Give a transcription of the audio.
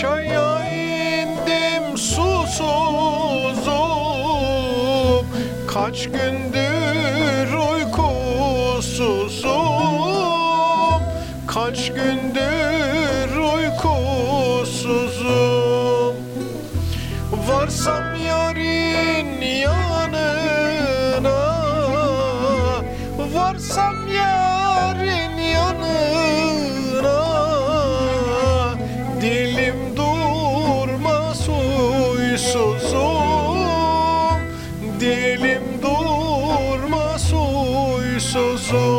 çaya indim susuzum. Kaç gündür uykusuzum. Kaç gündür uykusuzum. Varsam yarın yanına Varsam so so